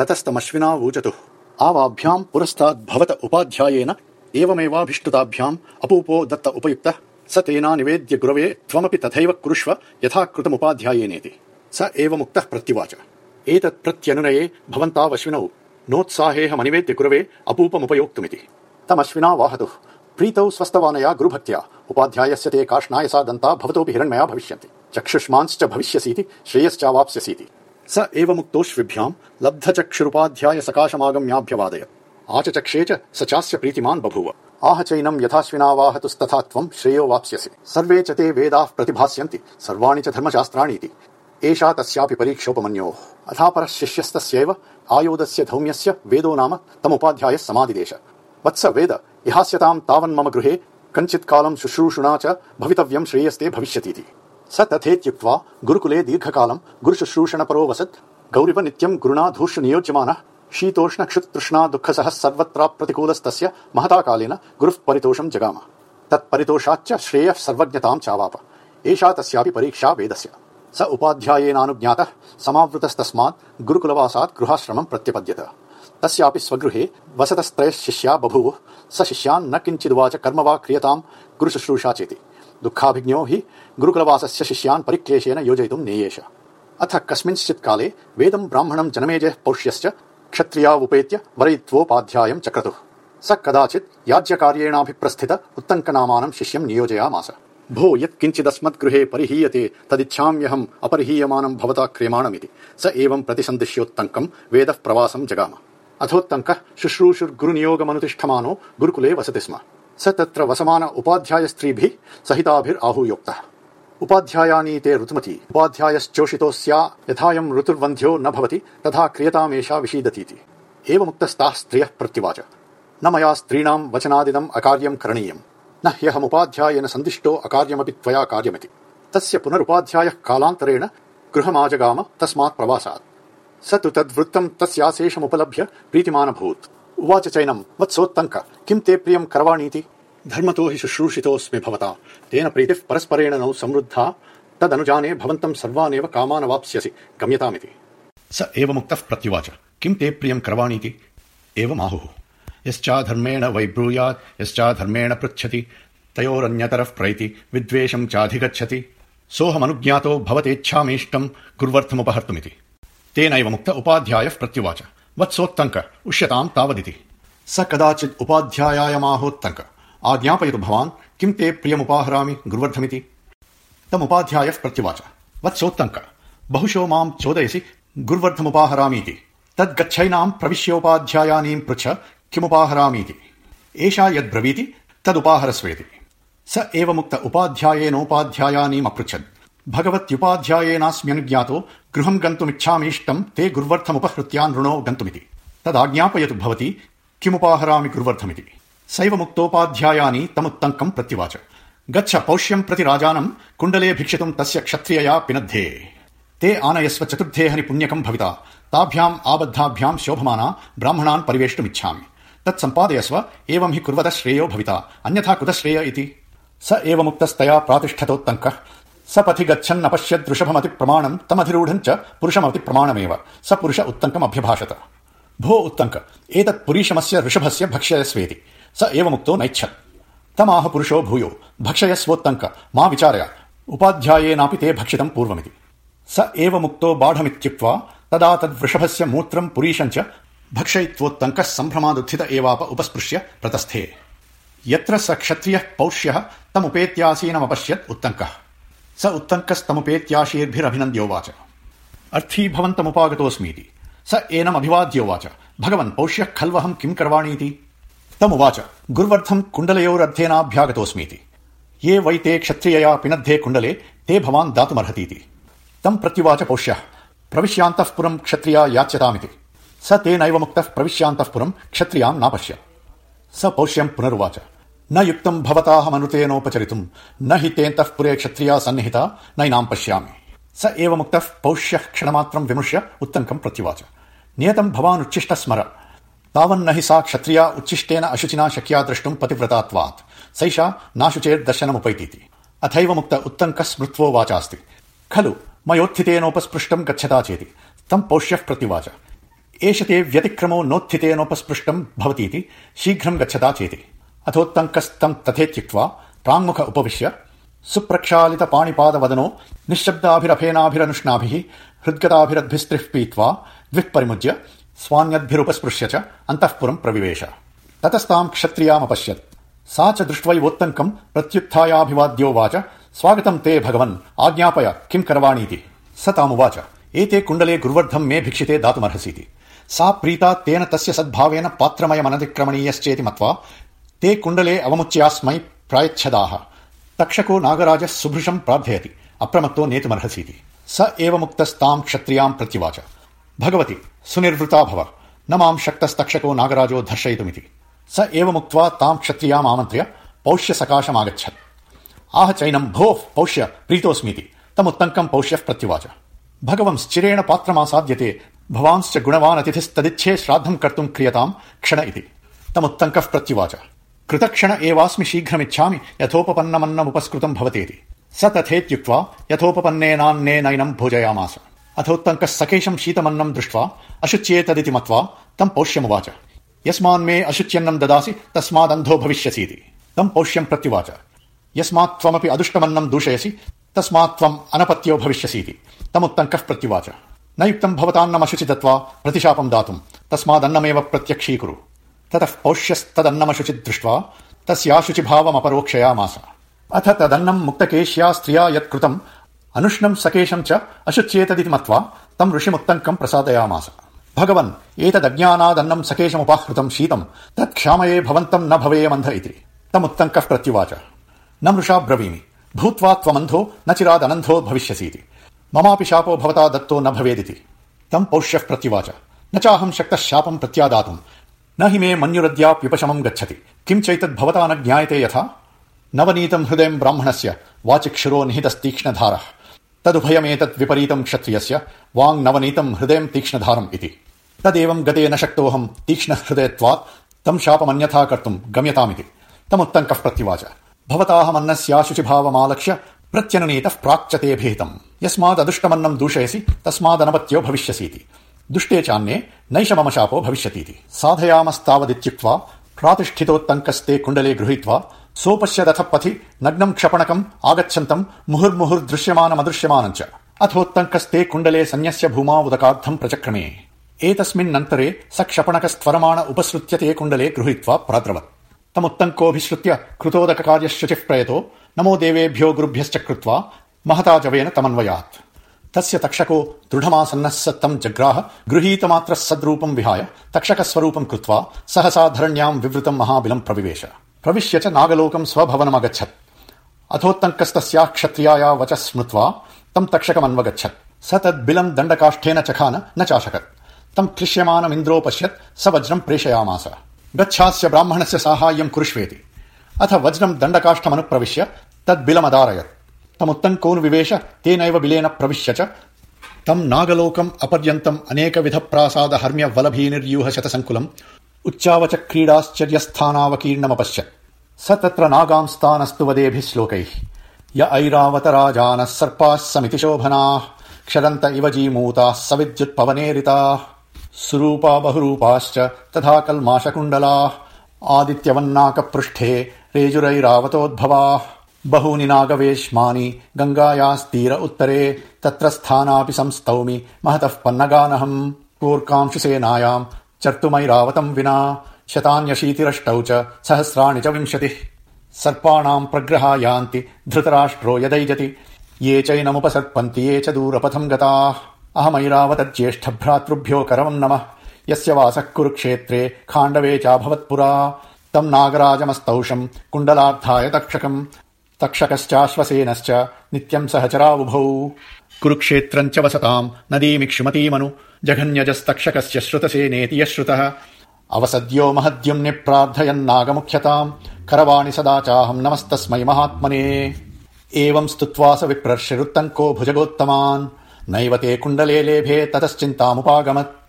ततस्तमश्विना वूचतुः आवाभ्याम् पुरस्ताद् भवत उपाध्यायेन एवमेवाभिष्टुताभ्याम् अपूपो दत्त उपयुक्तः। स तेना निवेद्य गुरवे त्वमपि तथैव कुरुष्व यथा कृतमुपाध्यायेनेति स एवमुक्तः प्रत्युवाच। एतत् प्रत्यनुनये भवन्तावश्विनौ। नोत्साहेऽहमनिवेद्य गुरवे अपूपमुपयोक्तुमिति। तमश्विना वाहतुः। प्रीतौ स्वस्थवानया गुरुभक्त्या। उपाध्यायस्य ते काष्णायसा दन्ता भवतोऽपि हिरण्मया भविष्यन्ति। चक्षुष्मांश्च भविष्यसीति। श्रेयश्चावाप्स्यसीति। स एवमुक्तोऽश्विभ्याम् लब्धचक्षुरुपाध्याय सकाशमागम्याभ्यवादयत् आचचक्षे च स चास्य प्रीतिमान् बभूव। आह चैनम् यथाश्विनावाहतुस्तथा त्वम् श्रेयो वाप्स्यसि। सर्वे च ते वेदाः प्रतिभास्यन्ति। सर्वाणि च धर्मशास्त्राणीति। एषा तस्यापि परीक्षोपमन्योः। अथापरः शिष्यस्तस्यैव आयोधस्य धौम्यस्य वेदो नाम तमुपाध्यायः समादिदेश वत्स वेद इहास्यताम् तावन्मम गृहे कञ्चित् कालम् शुश्रूषुणा च भवितव्यम् श्रेयस्ते भविष्यतीति। स तथेत्युक्त्वा गुरुकुले दीर्घकालम् गुरुशुश्रूषणपरो वसत् गौरिव नित्यम् गुरुणा धूर्षु नियोज्यमानः शीतोष्ण क्षुत्तृष्णा दुःखसः सर्वत्रा प्रतिकूलस्तस्य महता कालेन गुरुः परितोषम् जगाम। तत्परितोषाच्च श्रेयः सर्वज्ञताम् चावाप। एषा तस्यापि परीक्षा वेदस्य। स उपाध्यायेनानुज्ञातः समावृतस्तस्मात् गुरुकुलवासात् गृहाश्रमम् प्रत्यपद्यत। तस्यापि स्वगृहे वसतस्त्रयः शिष्या बभूवुः। स शिष्यान् न किञ्चिदुवाच कर्म वा क्रियताम् गुरुशुश्रूषा चेति। दुःखाभिज्ञो हि गुरुकुलवासस्य शिष्यान् परिक्लेशेन योजयितुम् नेयेष। अथ कस्मिंश्चित् काले वेदम् ब्राह्मणम् जनमेजयः पौष्यश्च क्षत्रिया उपेत्य वरयित्वोपाध्यायम् चक्रतुः। स कदाचित् याज्यकार्येणाभिप्रस्थित उत्तङ्कनामानम् शिष्यम् नियोजयामास। भो यत् किञ्चिदस्मद्गृहे परिहीयते, तदिच्छाम्यहम् अपरिहीयमानम् भवता क्रियमाणमिति। स एवम् प्रतिसन्दिश्योत्तङ्कम् वेदः प्रवासम् जगाम। अथोत्तङ्कः शुश्रूषुर्गुरुनियोगमनुतिष्ठमानो गुरुकुले वसति स्म। स तत्र वसमान उपाध्यायस्त्रीभिः सहिताभिराहूयोक्तः। उपाध्यायानी ते ऋतुमती, उपाध्यायश्चोषितोऽस्या यथायम् ऋतुर्वन्ध्यो न भवति, तथा क्रियतामेषा विषीदतीति। एवमुक्तस्ताः स्त्रियः प्रत्युवाच। न मया स्त्रीणाम् वचनादिदम् अकार्यम् करणीयम् न ह्यहमुपाध्यायेन सन्दिष्टो अकार्यमपि त्वया कार्यमिति। तस्य पुनरुपाध्यायः कालान्तरेण गृहमाजगाम तस्मात् प्रवासात्। स तु तद्वृत्तम् तस्याशेषमुपलभ्य प्रीतिमानभूत्। उवाच चैनम् वत्सोत्तङ्क किम् ते प्रियम् करवाणीति? धर्मतो हि शुश्रूषितोऽस्मि भवता। तेन प्रीतिः परस्परेण नौ समृद्धा। तदनुजाने भवन्तम् सर्वानेव कामानवाप्स्यसि गम्यतामिति। स एवमुक्तः प्रत्युवाच। किम् ते प्रियम् करवाणीति? एवमाहुः। यश्चाधर्मेण वैब्रूयात् यश्चाधर्मेण पृच्छति तयोरन्यतरः प्रैति विद्वेषम् चाधिगच्छति। सोऽहमनुज्ञातो भवतेच्छामीष्टम् कुर्वर्थमुपहर्तुमिति। तेनैव मुक्त उपाध्यायः प्रत्युवाच। वत्सोत्तङ्क उष्यताम् तावदिति। स कदाचित् उपाध्यायायमाहोत्तङ्क। आज्ञापयतु भवान् किम् ते प्रियमुपाहरामि, गुर्वर्धमिति? तमुपाध्यायः प्रत्युवाच। वत्सोत्तङ्क, बहुशो माम् चोदयसि, गुर्वर्धमुपाहरामीति। तद्गच्छैनाम् प्रविश्योपाध्यायानीम् पृच्छ, किमुपाहरामीति। एषा यद्ब्रवीति, तदुपाहरस्वेति। स एवमुक्त उपाध्यायेनोपाध्यायानीमपृच्छत् भगवत्युपाध्यायेनास्म्यनुज्ञातो गृहम् गन्तुमिच्छामीष्टम् ते गुर्वर्थमुपहृत्या नृणो गन्तुमिति। तदाज्ञापयतु भवति, किमुपाहरामि गुर्वर्थमिति सैव मुक्तोपाध्यायानि तमुत्तङ्कम् प्रत्युवाच। गच्छ पौष्यम् प्रति राजानम् कुण्डले भिक्षितुम् तस्य क्षत्रियया पिनद्धे। ते आनयस्व चतुर्थेहनि पुण्यकम् भविता। ताभ्याम् आबद्धाभ्याम् शोभमाना, ब्राह्मणान् परिवेष्टुमिच्छामि। तत्सम्पादयस्व एवम् हि कुर्वतः श्रेयो भविता। अन्यथा कुतः श्रेय इति? स एवमुक्तस्तया प्रातिष्ठतोत्तङ्कः। సపథి గచ్చన్ గచ్చన్నపశ్యదృషభమతి ప్రమాణం తమధిరూఢం చ పురుషమతి ప్రమాణమేవ స పురుష ఉత్తంకమభ్యభాషత. భో ఉత్తంక. ఏతత్ పురీషమస్య ఋషభస్య భక్ష్యయస్వేతి. స ఏవముక్తో నైచ్చత్ తమాహ పురుషో భూయో. భక్షయస్వోత్తంక మా విచారయ. ఉపాధ్యాయేనాపి తే భక్షితం పూర్వమితి. స ఏవముక్తో బాఢమిత్యుక్త్వా తదా తద్వృషభస్య మూత్రం పురీషంచ. భక్షయిత్వోత్తంక సంభ్రమాదుత్థిత ఏవాప ఉపస్పృశ్య ప్రతస్థే ఎత్ర స క్షత్రియ పౌష్య తముపేత్యాసీనమపశ్యత్ ఉత్తంకః स उत्तङ्कस्तमुपेत्याशीर्भिरभिनन्द्योवाच अर्थी भवन्तमुपागतोऽस्मीति। स एनमभिवाद्योवाच भगवन् पौष्यः खल्वहम् किम् करवाणीति? तमुवाच। गुर्वर्थम् कुण्डलयोरर्थेनाभ्यागतोऽस्मीति। ये वै ते क्षत्रियया पिनद्धे कुण्डले, ते भवान् दातुमर्हतीति। तम् प्रत्युवाच पौष्यः। प्रविश्यान्तः पुरम् क्षत्रिया याच्यतामिति। स तेनैव मुक्तः प्रविश्यान्तः पुरम् क्षत्रियाम् नापश्य। स पौष्यम् पुनरुवाच। न युक्तम् भवताहमनुतेनोपचरितुम् न हि तेऽन्तः पुरे क्षत्रिया सन्निहिता नैनाम् पश्यामि स एव मुक्तः पौष्यः क्षणमात्रम् विमृश्य उत्तङ्कम् प्रत्युवाच नियतम् भवानुच्छिष्ट स्मर तावन्न हि सा क्षत्रिया उच्छिष्टेन अशुचिना शक्या द्रष्टुम् पतिव्रतात्वात् सैषा नाशुचेर्दर्शनमुपैतीति अथैव मुक्त उत्तङ्कः स्मृत्वो वाचास्ति खलु मयोत्थितेनोपस्पृष्टम् गच्छता चेति तम् पौष्यः प्रत्युवाच एष ते व्यतिक्रमो नोत्थितेनोपस्पृष्टम् भवतीति शीघ्रम् गच्छता चेति अथोत्तङ्कस्तम् तथेत्युक्त्वा प्राङ्मुख उपविश्य सुप्रक्षालित पाणिपादवदनो निःशब्दाभिरफेनाभिरनुष्णाभिः हृद्गताभिरद्भिस्त्रिः पीत्वा द्विः परिमुज्य स्वान्यद्भिरुपस्पृश्य च अन्तःपुरम् प्रविवेश। ततस्ताम् क्षत्रियामपश्यत्। सा च दृष्ट्वैवोत्तङ्कम् प्रत्युत्थायाभिवाद्योवाच स्वागतम् ते भगवन् आज्ञापय किम् करवाणीति। स तामुवाच। एते कुण्डले गुर्वर्धम् मे भिक्षिते दातुमर्हसीति। सा प्रीता तेन तस्य सद्भावेन पात्रमयमनतिक्रमणीयश्चेति मत्वा ते कुण्डले अवमुच्यास्मै प्रायच्छदाः। तक्षको नागराजः सुभृशम् प्रार्थयति। अप्रमत्तो नेतुमर्हसीति। स एव मुक्तस्ताम् क्षत्रियाम् प्रत्युवाच। भगवति, सुनिर्वृता भव। न माम् शक्तस्तक्षको नागराजो धर्शयितुमिति स एव मुक्त्वा ताम् क्षत्रियाम् आमन्त्र्य पौष्य सकाशमागच्छत् आह चैनम् भोः पौष्य प्रीतोऽस्मीति। तमुत्तङ्कम् पौष्यः प्रत्युवाच। भगवंश्चिरेण पात्रमासाद्यते। भवांश्च गुणवान् अतिथिस्तदिच्छे श्राद्धम् कर्तुम् क्रियताम् क्षण इति। तमुत्तङ्कः प्रत्युवाच। कृतक्षण एवास्मि शीघ्रमिच्छामि यथोपपन्नमन्नमुपस्कृतम् भवतेति। स तथेत्युक्त्वा यथोपपन्नेनान्नेनैनम् भोजयामास। अथोत्तङ्कः सकेशम् शीतमन्नम् दृष्ट्वा अशुच्येतदिति मत्वा तम् पौष्यमुवाच। यस्मान्मे अशुच्यन्नम् ददासि तस्मादन्धो भविष्यसीति। तम् पौष्यम् प्रत्युवाच। यस्मात् त्वमपि अदुष्टमन्नम् दूषयसि तस्मात् त्वम् अनपत्यो भविष्यसीति। तमुत्तङ्कः प्रत्युवाच। न युक्तम् भवतान्नमशुचि दत्त्वा प्रतिशापम् दातुम् तस्मादन्नमेव प्रत्यक्षीकुरु ततः पौष्यस्तदन्नमशुचि दृष्ट्वा तस्याशुचिभावमपरोक्षयामास अथ तदन्नम् मुक्तकेश्या स्त्रिया यत्कृतम् अनुष्णम् सकेशम् च अशुच्येतदिति मत्वा तम् ऋषिमुत्तङ्कम् प्रसादयामास। भगवन् एतदज्ञानादन्नम् सकेशमुपाहृतम् शीतम् तत्क्षामये भवन्तम् न भवेयमन्ध इति। तमुत्तङ्कः प्रत्युवाच। न मृषा ब्रवीमि। भूत्वा त्वमन्धो न चिरादनन्धो भविष्यसीति। ममापि शापो भवता दत्तो न भवेदिति। तम् पौष्यः प्रत्युवाच। न चाहम् शक्तः शापम् प्रत्यादातुम् न हि मे मन्युरद्याप्युपशमम् गच्छति। किम् चैतद्भवता न ज्ञायते यथा? नवनीतम् हृदयम् ब्राह्मणस्य वाचिक्षुरो निहितस्तीक्ष्णधारः। तदुभयमेतत् विपरीतम् क्षत्रियस्य वाङ् नवनीतम् हृदयम् तीक्ष्णधारम् इति। तदेवम् गते न शक्तोऽहम् तीक्ष्णहृदयत्वात् तम् शापमन्यथा कर्तुम् गम्यतामिति। तमुत्तङ्कः प्रत्युवाच। भवताहमन्नस्याशुचिभावमालक्ष्य प्रत्यनुनीतः प्राक्च ते भीतम् यस्माददुष्टमन्नम् दूषयसि तस्मादनपत्यो भविष्यसीति दुष्टे चान्ये नैष मम शापो भविष्यतीति। साधयामस्तावदित्युक्त्वा प्रातिष्ठितोत्तङ्कस्ते कुण्डले गृहीत्वा सोपश्यदथ पथि नग्नम् क्षपणकम् आगच्छन्तम् मुहुर्मुहुर्दृश्यमानमदृश्यमानम् च। अथोत्तङ्कस्ते कुण्डले सन्न्यस्य भूमा उदकार्थम् प्रचक्रमे एतस्मिन्नन्तरे स क्षपणकस्त्वरमाण उपसृत्य ते कुण्डले गृहीत्वा प्राद्रवत्। तमुत्तङ्कोऽभिश्रुत्य कृतोदककार्यशुचिः प्रयतो नमो देवेभ्यो गुरुभ्यश्च कृत्वा महता जवेन तमन्वयात् तस्य तक्षको दृढमासन्नः स तम् जग्राह गृहीतमात्रः सद्रूपम् विहाय तक्षकस्वरूपम् कृत्वा सहसा धरण्याम् विवृतम् महाबिलम् प्रविवेश। प्रविश्य च नागलोकम् स्वभवनमगच्छत्। अथोत्तङ्कस्तस्याः क्षत्रियाया वचः स्मृत्वा तम् तक्षकमन्वगच्छत्। स तद्बिलम् दण्डकाष्ठेन चखान न चाशकत्। तम् क्लिश्यमानमिन्द्रोपश्यत् स वज्रम् प्रेषयामास। गच्छास्य ब्राह्मणस्य साहाय्यम् कुरुष्वेति। अथ वज्रम् दण्डकाष्ठमनुप्रविश्य तद्बिलमदारयत् तमुत्तङ्कोऽनुविवेश तेनैव बिलेन प्रविश्य च। तम् नागलोकम् अपर्यन्तम् अनेकविध प्रासाद हर्म्य वलभीनिर्यूह शतसङ्कुलम् उच्चावच क्रीडाश्चर्यस्थानावकीर्णमपश्यत् स तत्र नागांस्तानस्तु वदेभिः श्लोकैः। य ऐरावतराजानः सर्पाः समिति शोभनाः क्षरन्त इव जीमूताः सविद्युत्पवनेरिताः। सुरूपा बहुरूपाश्च तथा कल्माशकुण्डलाः। आदित्यवन्नाकपृष्ठे रेजुरैरावतोद्भवाः। बहूनि नागवेश्मानि गङ्गायास्तीर उत्तरे तत्र स्थानापि संस्तौमि। महतः पन्नगानहम् कोर्कांशुसेनायाम् चर्तुमैरावतम् विना। शतान्यशीतिरष्टौ च सहस्राणि च विंशतिः। सर्पाणाम् प्रग्रहा यान्ति धृतराष्ट्रो यदैजति। ये चैनमुपसर्पन्ति ये च दूरपथम् गताः। अहमैरावतज्येष्ठभ्रातृभ्यो करवम् नमः। यस्य वासः कुरुक्षेत्रे खाण्डवे चाभवत्पुरा तम् नागराजमस्तौषम् कुण्डलार्थाय तक्षकम् तक्षकश्चाश्वसेनश्च नित्यम् सहचरावुभौ। कुरुक्षेत्रम् च वसताम् नदीमिक्षुमतीमनु जघन्यजस्तक्षकस्य श्रुतसेनेति यः श्रुतः। अवसद्यो महद्युम्नि प्रार्थयन्नागमुख्यताम् करवाणि सदा चाहम् नमस्तस्मै महात्मने। एवम् स्तुत्वा स विप्रर्षिरुत्तङ्को भुजगोत्तमान्। नैव ते कुण्डले लेभे ततश्चिन्तामुपागमत्